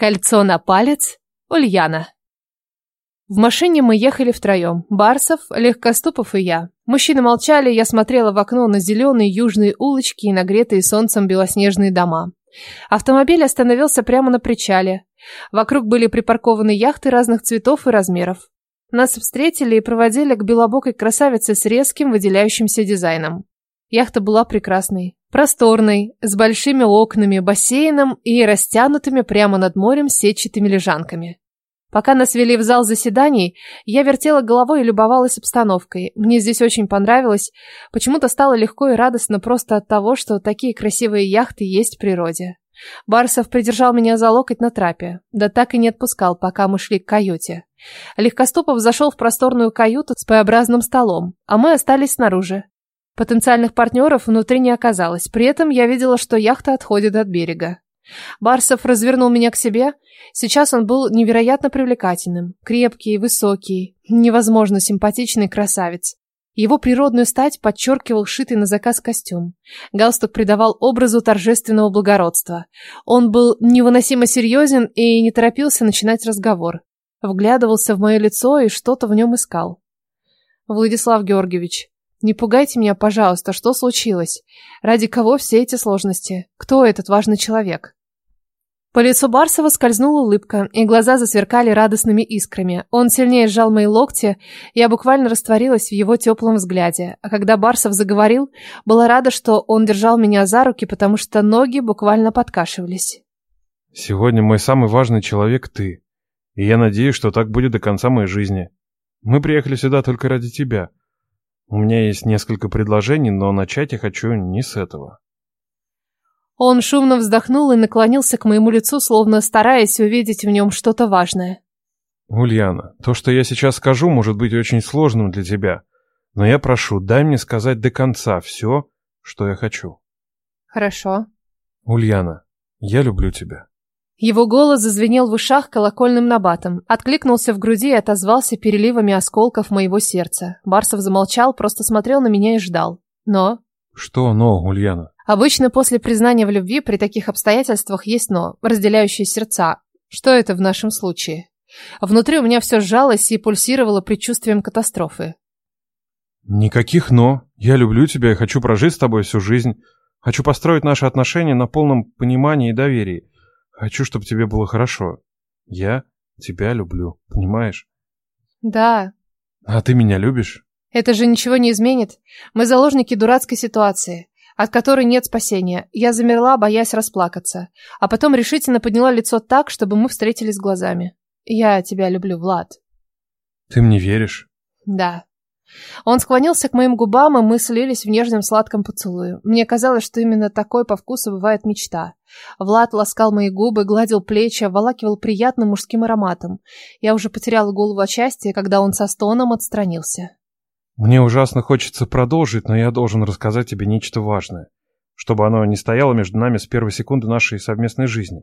Кольцо на палец. Ульяна. В машине мы ехали втроем. Барсов, Легкоступов и я. Мужчины молчали, я смотрела в окно на зеленые южные улочки и нагретые солнцем белоснежные дома. Автомобиль остановился прямо на причале. Вокруг были припаркованы яхты разных цветов и размеров. Нас встретили и проводили к белобокой красавице с резким выделяющимся дизайном. Яхта была прекрасной, просторной, с большими окнами, бассейном и растянутыми прямо над морем сетчатыми лежанками. Пока нас вели в зал заседаний, я вертела головой и любовалась обстановкой. Мне здесь очень понравилось. Почему-то стало легко и радостно просто от того, что такие красивые яхты есть в природе. Барсов придержал меня за локоть на трапе, да так и не отпускал, пока мы шли к каюте. Легкоступов зашел в просторную каюту с П-образным столом, а мы остались снаружи. Потенциальных партнеров внутри не оказалось, при этом я видела, что яхта отходит от берега. Барсов развернул меня к себе. Сейчас он был невероятно привлекательным. Крепкий, высокий, невозможно симпатичный красавец. Его природную стать подчеркивал шитый на заказ костюм. Галстук придавал образу торжественного благородства. Он был невыносимо серьезен и не торопился начинать разговор. Вглядывался в мое лицо и что-то в нем искал. «Владислав Георгиевич, не пугайте меня, пожалуйста, что случилось? Ради кого все эти сложности? Кто этот важный человек?» По лицу Барсова скользнула улыбка, и глаза засверкали радостными искрами. Он сильнее сжал мои локти, я буквально растворилась в его теплом взгляде. А когда Барсов заговорил, была рада, что он держал меня за руки, потому что ноги буквально подкашивались. «Сегодня мой самый важный человек ты, и я надеюсь, что так будет до конца моей жизни. Мы приехали сюда только ради тебя. У меня есть несколько предложений, но начать я хочу не с этого». Он шумно вздохнул и наклонился к моему лицу, словно стараясь увидеть в нем что-то важное. «Ульяна, то, что я сейчас скажу, может быть очень сложным для тебя, но я прошу, дай мне сказать до конца все, что я хочу». «Хорошо». «Ульяна, я люблю тебя». Его голос зазвенел в ушах колокольным набатом, откликнулся в груди и отозвался переливами осколков моего сердца. Барсов замолчал, просто смотрел на меня и ждал. Но... «Что «но», Ульяна?» Обычно после признания в любви при таких обстоятельствах есть «но», разделяющие сердца. Что это в нашем случае? Внутри у меня все сжалось и пульсировало предчувствием катастрофы. Никаких «но». Я люблю тебя и хочу прожить с тобой всю жизнь. Хочу построить наши отношения на полном понимании и доверии. Хочу, чтобы тебе было хорошо. Я тебя люблю, понимаешь? Да. А ты меня любишь? Это же ничего не изменит. Мы заложники дурацкой ситуации от которой нет спасения. Я замерла, боясь расплакаться. А потом решительно подняла лицо так, чтобы мы встретились глазами. Я тебя люблю, Влад. Ты мне веришь? Да. Он склонился к моим губам, и мы слились в нежном сладком поцелуе. Мне казалось, что именно такой по вкусу бывает мечта. Влад ласкал мои губы, гладил плечи, обволакивал приятным мужским ароматом. Я уже потеряла голову от счастья, когда он со стоном отстранился. Мне ужасно хочется продолжить, но я должен рассказать тебе нечто важное, чтобы оно не стояло между нами с первой секунды нашей совместной жизни.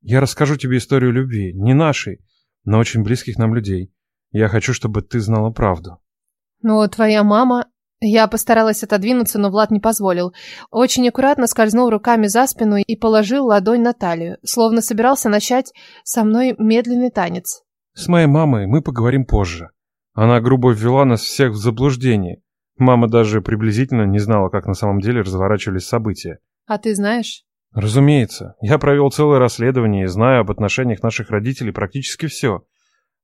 Я расскажу тебе историю любви, не нашей, но очень близких нам людей. Я хочу, чтобы ты знала правду. Ну, твоя мама... Я постаралась отодвинуться, но Влад не позволил. Очень аккуратно скользнул руками за спину и положил ладонь на талию, словно собирался начать со мной медленный танец. С моей мамой мы поговорим позже. Она грубо ввела нас всех в заблуждение. Мама даже приблизительно не знала, как на самом деле разворачивались события. А ты знаешь? Разумеется. Я провел целое расследование и знаю об отношениях наших родителей практически все.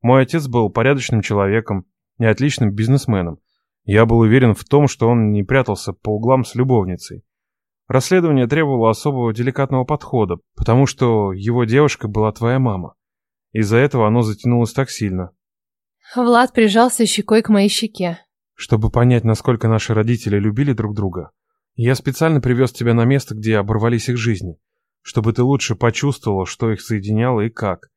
Мой отец был порядочным человеком и отличным бизнесменом. Я был уверен в том, что он не прятался по углам с любовницей. Расследование требовало особого деликатного подхода, потому что его девушка была твоя мама. Из-за этого оно затянулось так сильно, Влад прижался щекой к моей щеке. Чтобы понять, насколько наши родители любили друг друга, я специально привез тебя на место, где оборвались их жизни, чтобы ты лучше почувствовала, что их соединяло и как,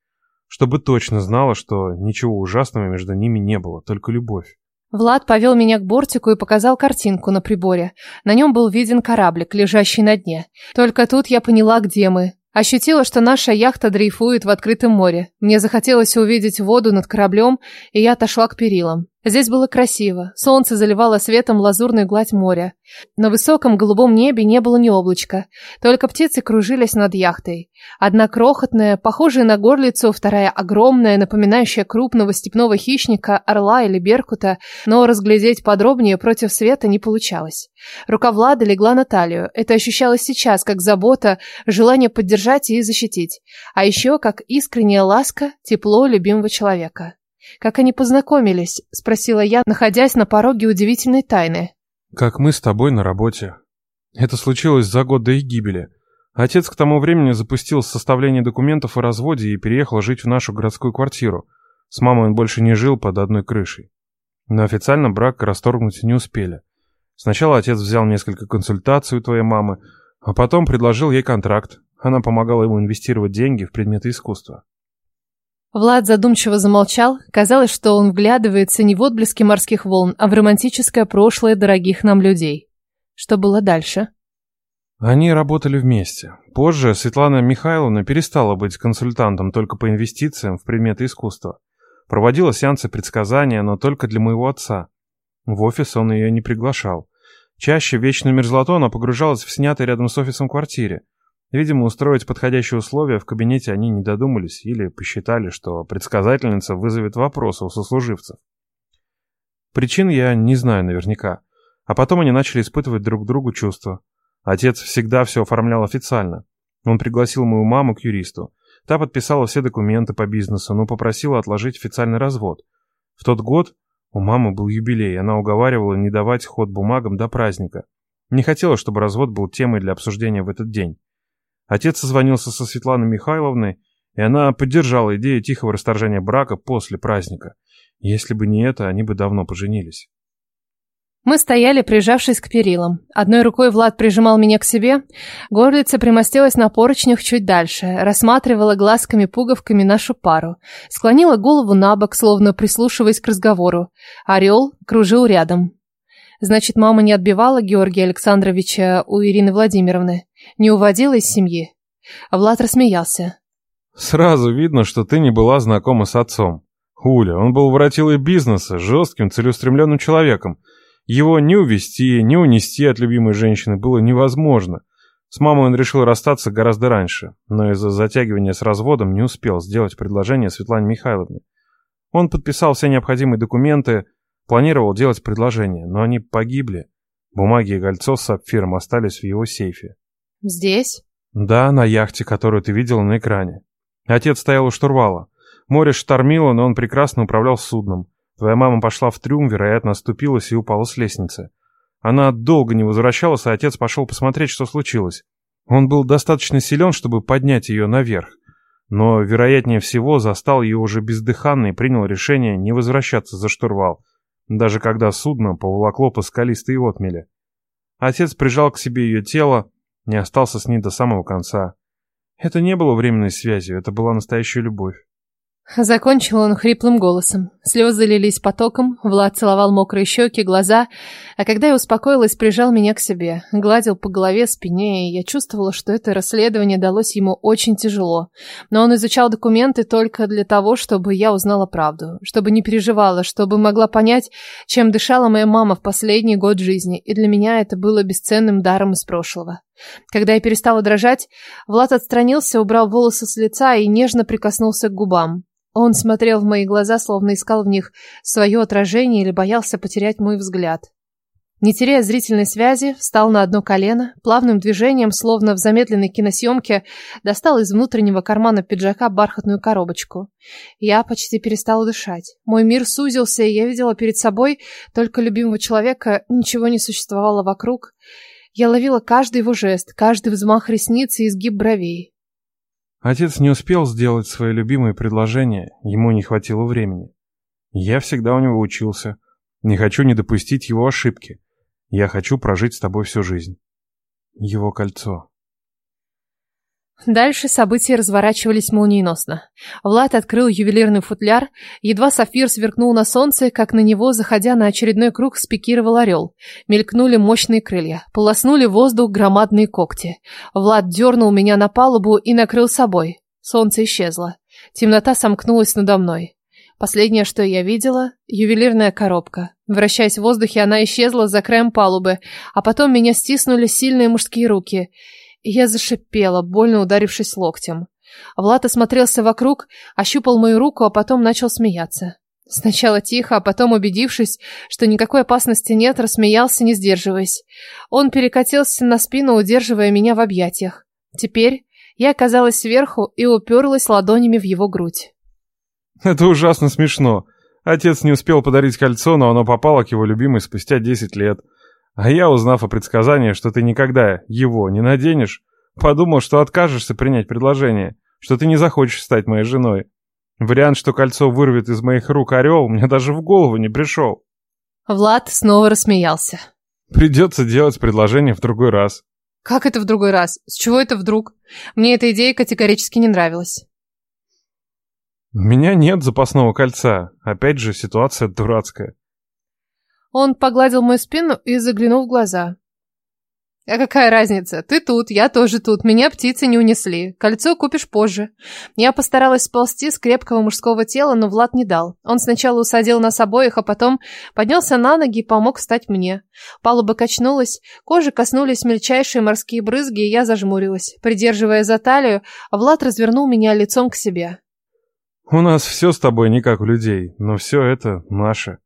чтобы точно знала, что ничего ужасного между ними не было, только любовь. Влад повел меня к бортику и показал картинку на приборе. На нем был виден кораблик, лежащий на дне. Только тут я поняла, где мы. Ощутила, что наша яхта дрейфует в открытом море. Мне захотелось увидеть воду над кораблем, и я отошла к перилам. Здесь было красиво. Солнце заливало светом лазурную гладь моря. На высоком голубом небе не было ни облачка. Только птицы кружились над яхтой. Одна крохотная, похожая на горлицу, вторая огромная, напоминающая крупного степного хищника, орла или беркута, но разглядеть подробнее против света не получалось. Рука Влада легла на талию. Это ощущалось сейчас, как забота, желание поддержать и защитить. А еще как искренняя ласка, тепло любимого человека. «Как они познакомились?» – спросила я, находясь на пороге удивительной тайны. «Как мы с тобой на работе. Это случилось за год до их гибели. Отец к тому времени запустил составление документов о разводе и переехал жить в нашу городскую квартиру. С мамой он больше не жил под одной крышей. Но официально брак расторгнуть не успели. Сначала отец взял несколько консультаций у твоей мамы, а потом предложил ей контракт. Она помогала ему инвестировать деньги в предметы искусства. Влад задумчиво замолчал. Казалось, что он вглядывается не в отблески морских волн, а в романтическое прошлое дорогих нам людей. Что было дальше? Они работали вместе. Позже Светлана Михайловна перестала быть консультантом только по инвестициям в предметы искусства. Проводила сеансы предсказания, но только для моего отца. В офис он ее не приглашал. Чаще вечную мерзлоту она погружалась в снятой рядом с офисом квартире. Видимо, устроить подходящие условия в кабинете они не додумались или посчитали, что предсказательница вызовет вопросы у сослуживцев. Причин я не знаю наверняка. А потом они начали испытывать друг другу чувства. Отец всегда все оформлял официально. Он пригласил мою маму к юристу. Та подписала все документы по бизнесу, но попросила отложить официальный развод. В тот год у мамы был юбилей, она уговаривала не давать ход бумагам до праздника. Не хотела, чтобы развод был темой для обсуждения в этот день. Отец созвонился со Светланой Михайловной, и она поддержала идею тихого расторжения брака после праздника. Если бы не это, они бы давно поженились. Мы стояли, прижавшись к перилам. Одной рукой Влад прижимал меня к себе. Горлица примостилась на поручнях чуть дальше, рассматривала глазками-пуговками нашу пару. Склонила голову на бок, словно прислушиваясь к разговору. Орел кружил рядом. Значит, мама не отбивала Георгия Александровича у Ирины Владимировны? Не уводила из семьи? Влад рассмеялся. Сразу видно, что ты не была знакома с отцом. Хуля, он был воротилой бизнеса, жестким, целеустремленным человеком. Его не увести, не унести от любимой женщины было невозможно. С мамой он решил расстаться гораздо раньше, но из-за затягивания с разводом не успел сделать предложение Светлане Михайловне. Он подписал все необходимые документы, Планировал делать предложение, но они погибли. Бумаги и кольцо с сапфиром остались в его сейфе. «Здесь?» «Да, на яхте, которую ты видела на экране. Отец стоял у штурвала. Море штормило, но он прекрасно управлял судном. Твоя мама пошла в трюм, вероятно, оступилась и упала с лестницы. Она долго не возвращалась, а отец пошел посмотреть, что случилось. Он был достаточно силен, чтобы поднять ее наверх. Но, вероятнее всего, застал ее уже бездыханной и принял решение не возвращаться за штурвал, даже когда судно поволокло по скалистой отмели. Отец прижал к себе ее тело, не остался с ней до самого конца. Это не было временной связью, это была настоящая любовь. Закончил он хриплым голосом. Слезы лились потоком, Влад целовал мокрые щеки, глаза, а когда я успокоилась, прижал меня к себе, гладил по голове, спине, и я чувствовала, что это расследование далось ему очень тяжело. Но он изучал документы только для того, чтобы я узнала правду, чтобы не переживала, чтобы могла понять, чем дышала моя мама в последний год жизни, и для меня это было бесценным даром из прошлого. Когда я перестала дрожать, Влад отстранился, убрал волосы с лица и нежно прикоснулся к губам. Он смотрел в мои глаза, словно искал в них свое отражение или боялся потерять мой взгляд. Не теряя зрительной связи, встал на одно колено, плавным движением, словно в замедленной киносъемке, достал из внутреннего кармана пиджака бархатную коробочку. Я почти перестала дышать. Мой мир сузился, и я видела перед собой только любимого человека, ничего не существовало вокруг. Я ловила каждый его жест, каждый взмах ресниц и изгиб бровей. Отец не успел сделать свои любимые предложения, ему не хватило времени. Я всегда у него учился. Не хочу не допустить его ошибки. Я хочу прожить с тобой всю жизнь. Его кольцо. Дальше события разворачивались молниеносно. Влад открыл ювелирный футляр, едва сапфир сверкнул на солнце, как на него, заходя на очередной круг, спикировал орел. Мелькнули мощные крылья, полоснули воздух громадные когти. Влад дернул меня на палубу и накрыл собой. Солнце исчезло. Темнота сомкнулась надо мной. Последнее, что я видела – ювелирная коробка. Вращаясь в воздухе, она исчезла за краем палубы, а потом меня стиснули сильные мужские руки. Я зашипела, больно ударившись локтем. Влад осмотрелся вокруг, ощупал мою руку, а потом начал смеяться. Сначала тихо, а потом, убедившись, что никакой опасности нет, рассмеялся, не сдерживаясь. Он перекатился на спину, удерживая меня в объятиях. Теперь я оказалась сверху и уперлась ладонями в его грудь. Это ужасно смешно. Отец не успел подарить кольцо, но оно попало к его любимой спустя 10 лет. А я, узнав о предсказании, что ты никогда его не наденешь, подумал, что откажешься принять предложение, что ты не захочешь стать моей женой. Вариант, что кольцо вырвет из моих рук орел, мне даже в голову не пришел. Влад снова рассмеялся. Придется делать предложение в другой раз. Как это в другой раз? С чего это вдруг? Мне эта идея категорически не нравилась. У меня нет запасного кольца. Опять же, ситуация дурацкая. Он погладил мою спину и заглянул в глаза. А какая разница? Ты тут, я тоже тут. Меня птицы не унесли. Кольцо купишь позже. Я постаралась сползти с крепкого мужского тела, но Влад не дал. Он сначала усадил нас обоих, а потом поднялся на ноги и помог встать мне. Палуба качнулась, кожи коснулись мельчайшие морские брызги, и я зажмурилась. Придерживая за талию, Влад развернул меня лицом к себе. У нас все с тобой не как у людей, но все это наше.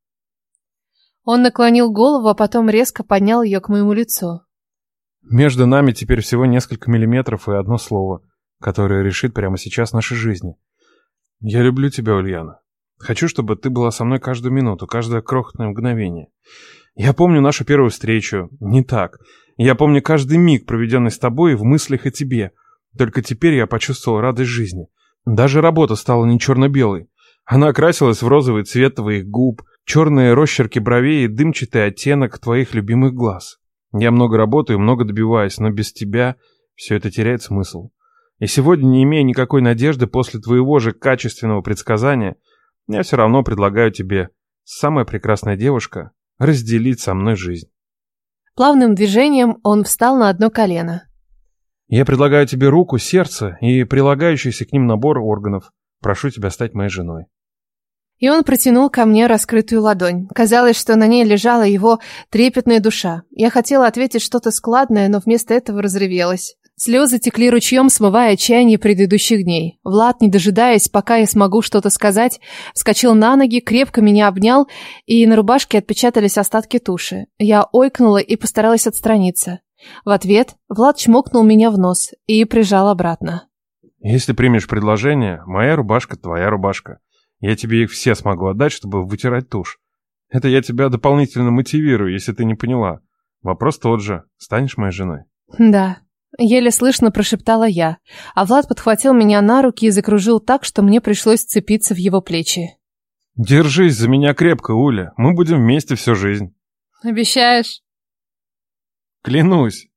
Он наклонил голову, а потом резко поднял ее к моему лицу. Между нами теперь всего несколько миллиметров и одно слово, которое решит прямо сейчас наши жизни. Я люблю тебя, Ульяна. Хочу, чтобы ты была со мной каждую минуту, каждое крохотное мгновение. Я помню нашу первую встречу. Не так. Я помню каждый миг, проведенный с тобой в мыслях о тебе. Только теперь я почувствовал радость жизни. Даже работа стала не черно-белой. Она окрасилась в розовый цвет твоих губ, черные росчерки бровей и дымчатый оттенок твоих любимых глаз. Я много работаю, много добиваюсь, но без тебя все это теряет смысл. И сегодня, не имея никакой надежды после твоего же качественного предсказания, я все равно предлагаю тебе, самая прекрасная девушка, разделить со мной жизнь. Плавным движением он встал на одно колено. Я предлагаю тебе руку, сердце и прилагающийся к ним набор органов. Прошу тебя стать моей женой. И он протянул ко мне раскрытую ладонь. Казалось, что на ней лежала его трепетная душа. Я хотела ответить что-то складное, но вместо этого разревелась. Слезы текли ручьем, смывая отчаяние предыдущих дней. Влад, не дожидаясь, пока я смогу что-то сказать, вскочил на ноги, крепко меня обнял, и на рубашке отпечатались остатки туши. Я ойкнула и постаралась отстраниться. В ответ Влад чмокнул меня в нос и прижал обратно. «Если примешь предложение, моя рубашка твоя рубашка. Я тебе их все смогу отдать, чтобы вытирать тушь. Это я тебя дополнительно мотивирую, если ты не поняла. Вопрос тот же. Станешь моей женой? Да. Еле слышно прошептала я, а Влад подхватил меня на руки и закружил так, что мне пришлось цепиться в его плечи. Держись за меня крепко, Уля. Мы будем вместе всю жизнь. Обещаешь? Клянусь.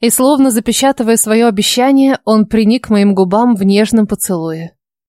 И словно запечатывая свое обещание, он приник к моим губам в нежном поцелуе.